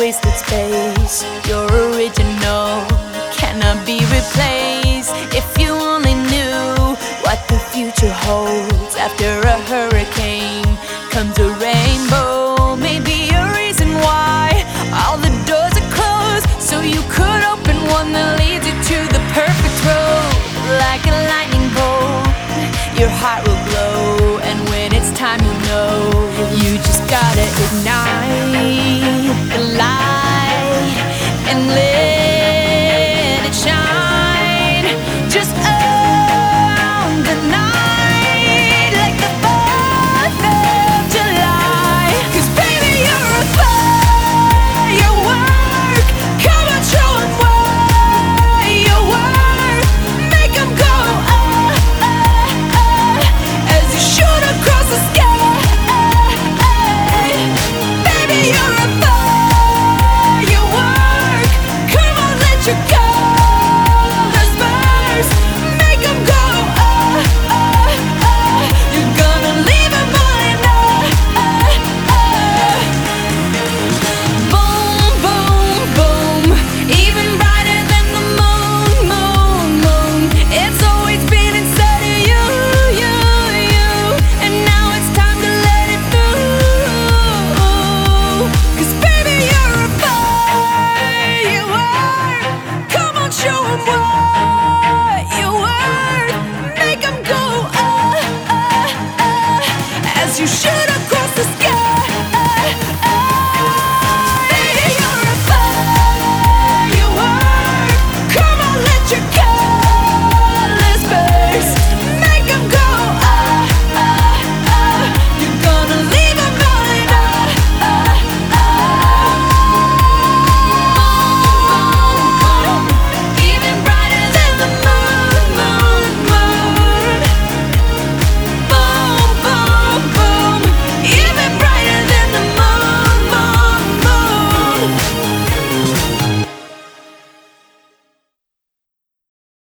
wasted space. You're original, cannot be replaced. a rainbow. A reason why all the doors are closed, so you could open one that leads you to the perfect road. Like a lightning bolt, your heart will glow, and when it's time, you know you just gotta ignite.